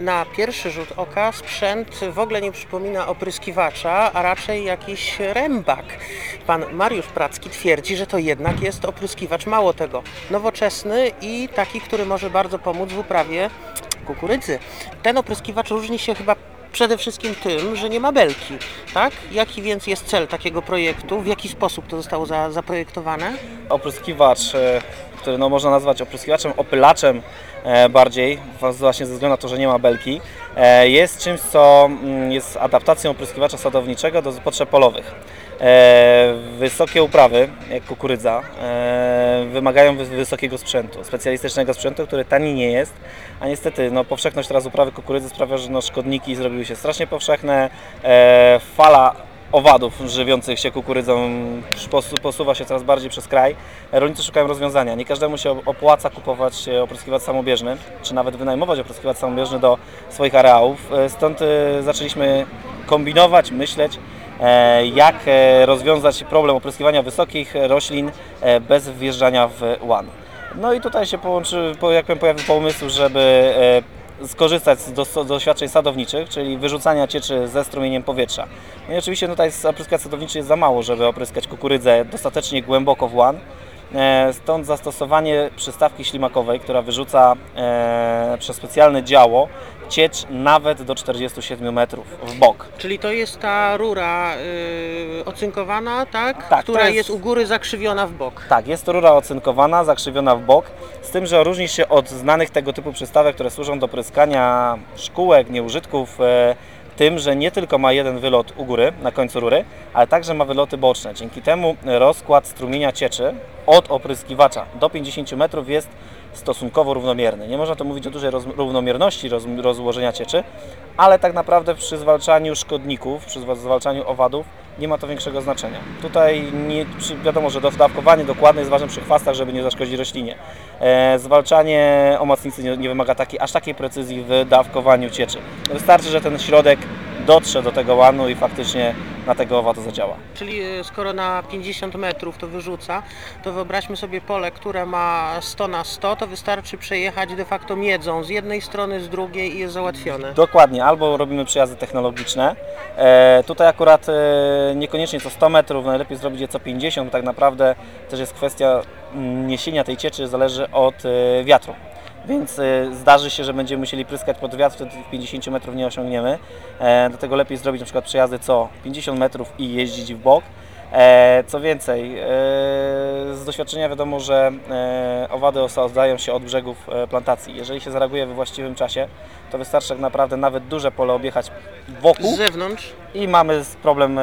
Na pierwszy rzut oka sprzęt w ogóle nie przypomina opryskiwacza, a raczej jakiś rębak. Pan Mariusz Pracki twierdzi, że to jednak jest opryskiwacz, mało tego, nowoczesny i taki, który może bardzo pomóc w uprawie kukurydzy. Ten opryskiwacz różni się chyba przede wszystkim tym, że nie ma belki, tak? Jaki więc jest cel takiego projektu? W jaki sposób to zostało za, zaprojektowane? opryskiwacz, e, który no, można nazwać opryskiwaczem, opylaczem e, bardziej, właśnie ze względu na to, że nie ma belki, e, jest czymś, co mm, jest adaptacją opryskiwacza sadowniczego do potrzeb polowych. E, Wysokie uprawy, jak kukurydza, e, wymagają wys- wysokiego sprzętu, specjalistycznego sprzętu, który tani nie jest, a niestety no, powszechność teraz uprawy kukurydzy sprawia, że no, szkodniki zrobiły się strasznie powszechne, e, fala owadów żywiących się kukurydzą posu- posuwa się coraz bardziej przez kraj. Rolnicy szukają rozwiązania. Nie każdemu się opłaca kupować opryskiwacz samobieżny, czy nawet wynajmować opryskiwacz samobieżny do swoich areałów. Stąd zaczęliśmy kombinować, myśleć, jak e, rozwiązać problem opryskiwania wysokich roślin e, bez wjeżdżania w łan. No i tutaj się połączy, po- jak powiem, pojawił pomysł, żeby e, skorzystać z doświadczeń sadowniczych, czyli wyrzucania cieczy ze strumieniem powietrza. No i oczywiście tutaj opryskacz sadowniczy jest za mało, żeby opryskać kukurydzę dostatecznie głęboko w łan. E, Stąd zastosowanie przystawki ślimakowej, która wyrzuca e, przez specjalne działo ciecz nawet do 47 metrów w bok. Czyli to jest ta rura yy, ocynkowana, tak? Tak, Która jest- jest... u góry zakrzywiona w bok. Tak, jest to rura ocynkowana, zakrzywiona w bok, z tym, że różni się od znanych tego typu przystawek, które służą do pryskania szkółek, nieużytków, e, tym, że nie tylko ma jeden wylot u góry, na końcu rury, ale także ma wyloty boczne. Dzięki temu rozkład strumienia cieczy od opryskiwacza do 50 metrów jest stosunkowo równomierny. Nie można tu mówić o dużej roz, równomierności roz, rozłożenia cieczy, ale tak naprawdę przy zwalczaniu szkodników, przy zwa- zwalczaniu owadów nie ma to większego znaczenia. Tutaj nie, wiadomo, że dawkowanie dokładne jest ważne przy chwastach, żeby nie zaszkodzić roślinie. E, zwalczanie omacnicy nie, nie wymaga takiej, aż takiej precyzji w dawkowaniu cieczy. Wystarczy, że ten środek dotrze do tego łanu i faktycznie na tego owadu zadziała. Czyli yy, skoro na 50 metrów to wyrzuca, to wyobraźmy sobie pole, które ma 100 na 100, to wystarczy przejechać de facto miedzą z jednej strony, z drugiej i jest załatwione. Dokładnie, albo robimy przejazdy technologiczne. E, tutaj akurat e, niekoniecznie co 100 metrów, najlepiej zrobić je co 50, bo tak naprawdę też jest kwestia mm, niesienia tej cieczy, zależy od e, wiatru. Więc e, zdarzy się, że będziemy musieli pryskać pod wiatr, wtedy tych 50 metrów nie osiągniemy. E, dlatego lepiej zrobić na przykład przejazdy co 50 metrów i jeździć w bok. E, co więcej, z doświadczenia wiadomo, że owady osadzają się od brzegów plantacji. Jeżeli się zareaguje we właściwym czasie, to wystarczy tak naprawdę nawet duże pole objechać wokół Z zewnątrz i mamy problem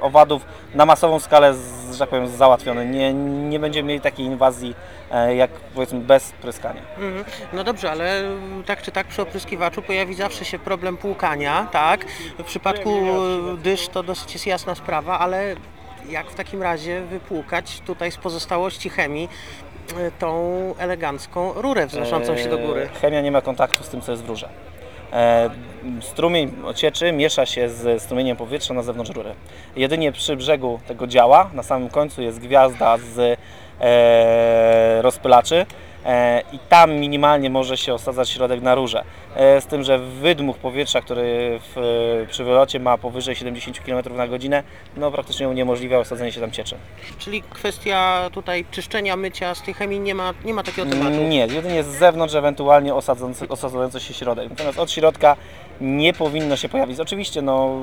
owadów na masową skalę, z, że tak powiem, załatwiony. Nie, nie będziemy mieli takiej inwazji e, jak powiedzmy bez pryskania. Mhm. No dobrze, ale tak czy tak przy opryskiwaczu pojawi zawsze się problem płukania, tak? W przypadku dysz to dosyć jest jasna sprawa, ale jak w takim razie wypłukać tutaj z pozostałości chemii e, tą elegancką rurę wznoszącą się do góry? E, Chemia nie ma kontaktu z tym, co jest w rurze. E, Strumień cieczy miesza się z strumieniem powietrza na zewnątrz rury. Jedynie przy brzegu tego działa, na samym końcu jest gwiazda z e, rozpylaczy i tam minimalnie może się osadzać środek na rurze. E, z tym, że wydmuch powietrza, który w, przy wylocie ma powyżej 70 km na godzinę, no praktycznie uniemożliwia osadzenie się tam cieczy. Czyli kwestia tutaj czyszczenia, mycia z tej chemii nie ma, nie ma takiego tematu. Nie, jedynie z zewnątrz, ewentualnie osadzający, osadzający się środek. Natomiast od środka nie powinno się pojawić. Oczywiście, no,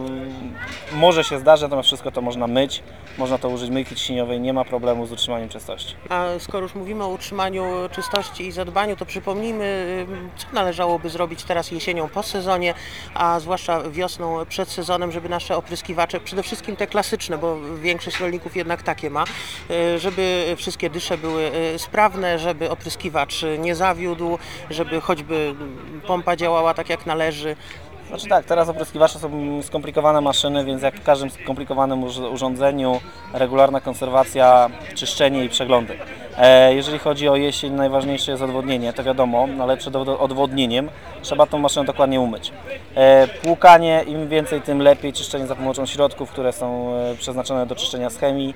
może się zdarzyć, natomiast wszystko to można myć, można to użyć myjki ciśnieniowej, nie ma problemu z utrzymaniem czystości. A skoro już mówimy o utrzymaniu czystości i zadbaniu, to przypomnijmy, ym, co należałoby zrobić teraz jesienią po sezonie, a zwłaszcza wiosną przed sezonem, żeby nasze opryskiwacze, przede wszystkim te klasyczne, bo większość rolników jednak takie ma, y, żeby wszystkie dysze były y, sprawne, żeby opryskiwacz nie zawiódł, żeby choćby pompa działała tak jak należy. Znaczy tak, teraz opryskiwacze są skomplikowane maszyny, więc jak w każdym skomplikowanym urz- urządzeniu, regularna konserwacja, czyszczenie i przeglądy. E, jeżeli chodzi o jesień, najważniejsze jest odwodnienie, to wiadomo, no ale przed od- odwodnieniem trzeba tą maszynę dokładnie umyć. E, płukanie, im więcej, tym lepiej, czyszczenie za pomocą środków, które są e, przeznaczone do czyszczenia z chemii,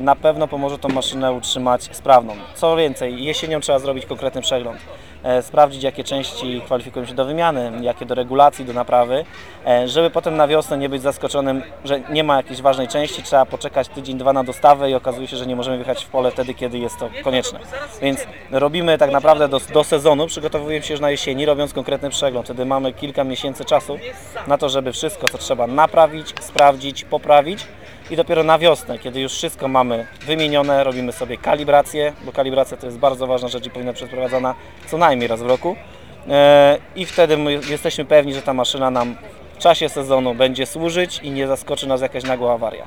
na pewno pomoże tą maszynę utrzymać sprawną. Co więcej, jesienią trzeba zrobić konkretny przegląd. E, sprawdzić jakie części kwalifikują się do wymiany, jakie do regulacji, do naprawy, e, żeby potem na wiosnę nie być zaskoczonym, że nie ma jakiejś ważnej części, trzeba poczekać tydzień, dwa na dostawę i okazuje się, że nie możemy wjechać w pole wtedy, kiedy jest to konieczne. Więc robimy tak naprawdę do, do sezonu, przygotowujemy się już na jesieni, robiąc konkretny przegląd. Wtedy mamy kilka miesięcy czasu na to, żeby wszystko, co trzeba naprawić, sprawdzić, poprawić i dopiero na wiosnę, kiedy już wszystko mamy wymienione, robimy sobie kalibrację, bo kalibracja to jest bardzo ważna rzecz i powinna być przeprowadzana co najmniej raz w roku. E, I wtedy my jesteśmy pewni, że ta maszyna nam w czasie sezonu będzie służyć i nie zaskoczy nas jakaś nagła awaria.